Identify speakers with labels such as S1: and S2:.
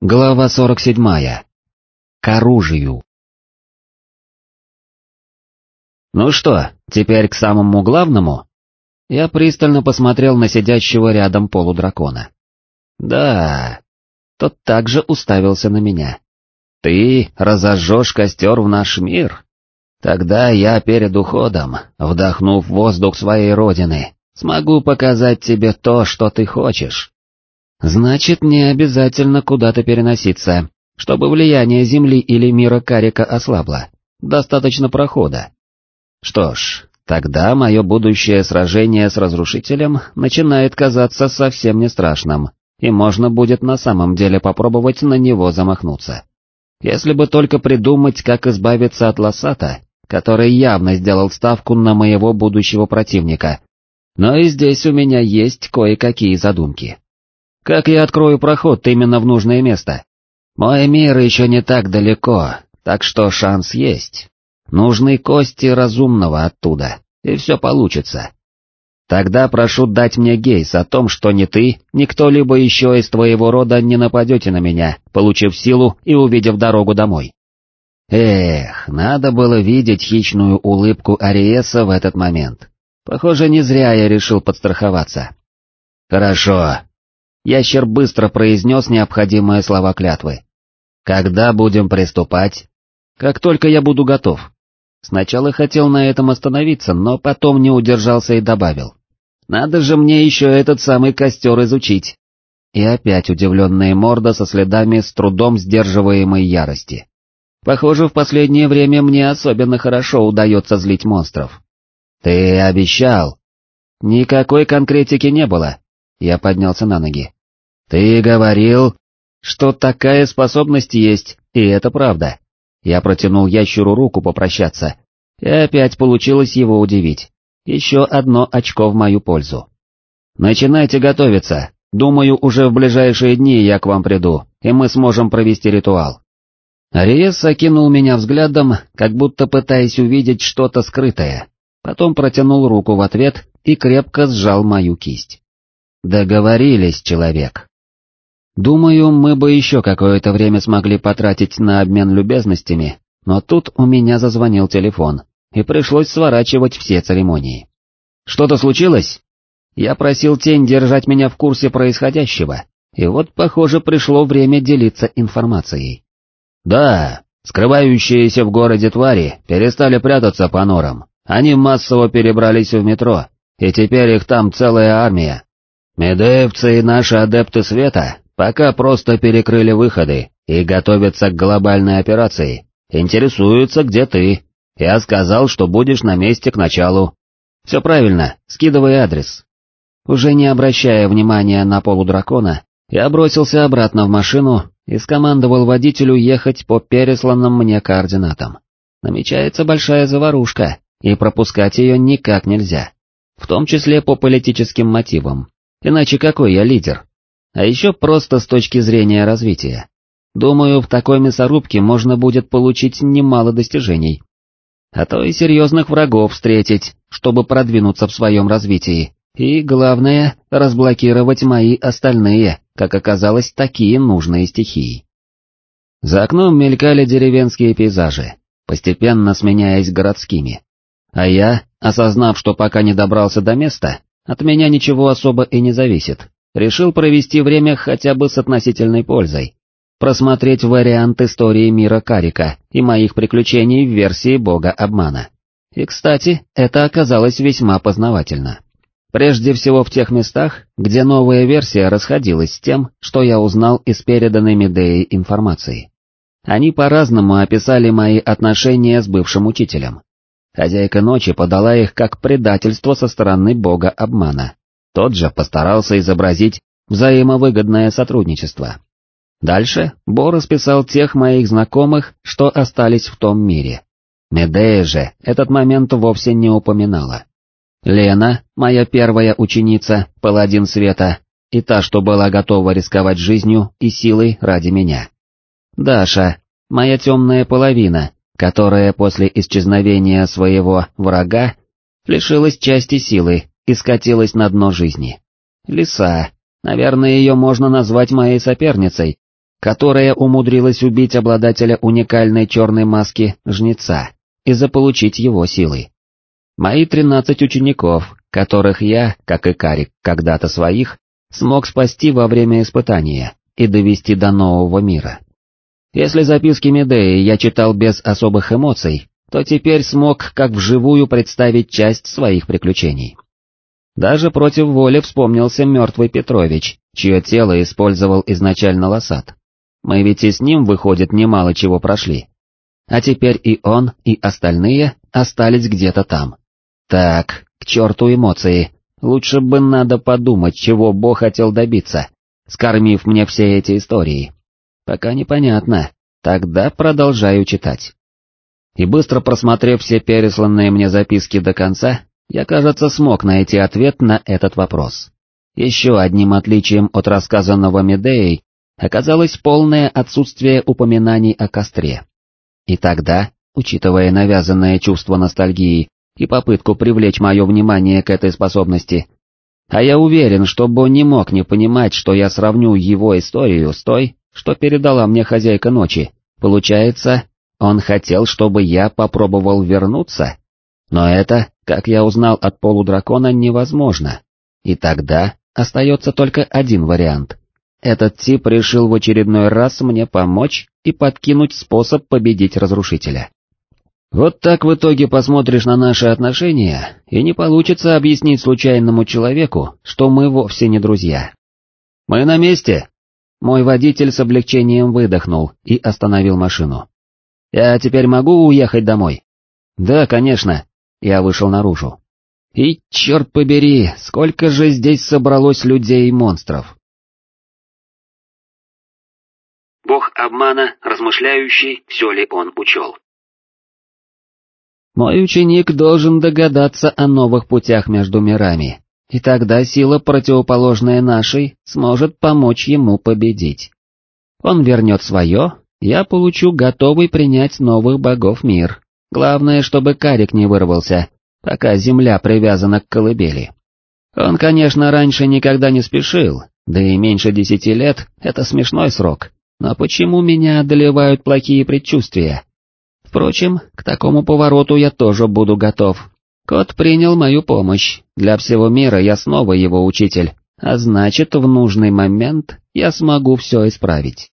S1: Глава 47. К оружию. Ну что, теперь к самому главному? Я пристально посмотрел на сидящего рядом полудракона. Да, тот также уставился на меня. Ты разожжешь костер в наш мир? Тогда я перед уходом, вдохнув воздух своей родины, смогу показать тебе то, что ты хочешь. Значит, не обязательно куда-то переноситься, чтобы влияние Земли или мира Карика ослабло. Достаточно прохода. Что ж, тогда мое будущее сражение с Разрушителем начинает казаться совсем не страшным, и можно будет на самом деле попробовать на него замахнуться. Если бы только придумать, как избавиться от Лосата, который явно сделал ставку на моего будущего противника. Но и здесь у меня есть кое-какие задумки. Как я открою проход именно в нужное место? Мой мир еще не так далеко, так что шанс есть. Нужны кости разумного оттуда, и все получится. Тогда прошу дать мне гейс о том, что ни ты, ни кто-либо еще из твоего рода не нападете на меня, получив силу и увидев дорогу домой. Эх, надо было видеть хищную улыбку Ариеса в этот момент. Похоже, не зря я решил подстраховаться. Хорошо, Ящер быстро произнес необходимые слова клятвы. «Когда будем приступать?» «Как только я буду готов». Сначала хотел на этом остановиться, но потом не удержался и добавил. «Надо же мне еще этот самый костер изучить». И опять удивленная морда со следами с трудом сдерживаемой ярости. Похоже, в последнее время мне особенно хорошо удается злить монстров. «Ты обещал?» «Никакой конкретики не было». Я поднялся на ноги. «Ты говорил, что такая способность есть, и это правда». Я протянул ящеру руку попрощаться, и опять получилось его удивить. Еще одно очко в мою пользу. «Начинайте готовиться, думаю, уже в ближайшие дни я к вам приду, и мы сможем провести ритуал». Ариес окинул меня взглядом, как будто пытаясь увидеть что-то скрытое, потом протянул руку в ответ и крепко сжал мою кисть. «Договорились, человек». Думаю, мы бы еще какое-то время смогли потратить на обмен любезностями, но тут у меня зазвонил телефон, и пришлось сворачивать все церемонии. Что-то случилось? Я просил тень держать меня в курсе происходящего, и вот, похоже, пришло время делиться информацией. Да, скрывающиеся в городе твари перестали прятаться по норам, они массово перебрались в метро, и теперь их там целая армия. Медеевцы и наши адепты света Пока просто перекрыли выходы и готовятся к глобальной операции. Интересуются, где ты. Я сказал, что будешь на месте к началу. Все правильно, скидывай адрес. Уже не обращая внимания на полудракона, я бросился обратно в машину и скомандовал водителю ехать по пересланным мне координатам. Намечается большая заварушка, и пропускать ее никак нельзя. В том числе по политическим мотивам. Иначе какой я лидер? А еще просто с точки зрения развития. Думаю, в такой мясорубке можно будет получить немало достижений. А то и серьезных врагов встретить, чтобы продвинуться в своем развитии, и, главное, разблокировать мои остальные, как оказалось, такие нужные стихии. За окном мелькали деревенские пейзажи, постепенно сменяясь городскими. А я, осознав, что пока не добрался до места, от меня ничего особо и не зависит, решил провести время хотя бы с относительной пользой, просмотреть вариант истории мира Карика и моих приключений в версии бога обмана. И, кстати, это оказалось весьма познавательно. Прежде всего в тех местах, где новая версия расходилась с тем, что я узнал из переданной Медеи информации. Они по-разному описали мои отношения с бывшим учителем. Хозяйка ночи подала их как предательство со стороны бога обмана, тот же постарался изобразить взаимовыгодное сотрудничество. Дальше Бо расписал тех моих знакомых, что остались в том мире. Медея же этот момент вовсе не упоминала. Лена, моя первая ученица, паладин света, и та, что была готова рисковать жизнью и силой ради меня. Даша, моя темная половина, которая после исчезновения своего врага лишилась части силы и скатилась на дно жизни. Лиса, наверное, ее можно назвать моей соперницей, которая умудрилась убить обладателя уникальной черной маски Жнеца и заполучить его силой. Мои тринадцать учеников, которых я, как и Карик, когда-то своих, смог спасти во время испытания и довести до нового мира. Если записки Медеи я читал без особых эмоций, то теперь смог как вживую представить часть своих приключений. Даже против воли вспомнился мертвый Петрович, чье тело использовал изначально Лосат. Мы ведь и с ним, выходит, немало чего прошли. А теперь и он, и остальные остались где-то там. Так, к черту эмоции, лучше бы надо подумать, чего Бог хотел добиться, скормив мне все эти истории. Пока непонятно, тогда продолжаю читать. И быстро просмотрев все пересланные мне записки до конца, я, кажется, смог найти ответ на этот вопрос. Еще одним отличием от рассказанного Медеей оказалось полное отсутствие упоминаний о костре. И тогда, учитывая навязанное чувство ностальгии и попытку привлечь мое внимание к этой способности, а я уверен, что Бо не мог не понимать, что я сравню его историю с той, что передала мне хозяйка ночи, получается, он хотел, чтобы я попробовал вернуться? Но это, как я узнал от полудракона, невозможно. И тогда остается только один вариант. Этот тип решил в очередной раз мне помочь и подкинуть способ победить разрушителя. Вот так в итоге посмотришь на наши отношения, и не получится объяснить случайному человеку, что мы вовсе не друзья. «Мы на месте!» Мой водитель с облегчением выдохнул и остановил машину. «Я теперь могу уехать домой?» «Да, конечно». Я вышел наружу. И, черт побери, сколько же здесь собралось людей и монстров.
S2: Бог обмана, размышляющий, все ли он учел.
S1: Мой ученик должен догадаться о новых путях между мирами, и тогда сила, противоположная нашей, сможет помочь ему победить. Он вернет свое, я получу готовый принять новых богов мир. Главное, чтобы карик не вырвался, пока земля привязана к колыбели. Он, конечно, раньше никогда не спешил, да и меньше десяти лет — это смешной срок, но почему меня одолевают плохие предчувствия? Впрочем, к такому повороту я тоже буду готов. Кот принял мою помощь, для всего мира я снова его учитель, а значит, в нужный момент я смогу все исправить.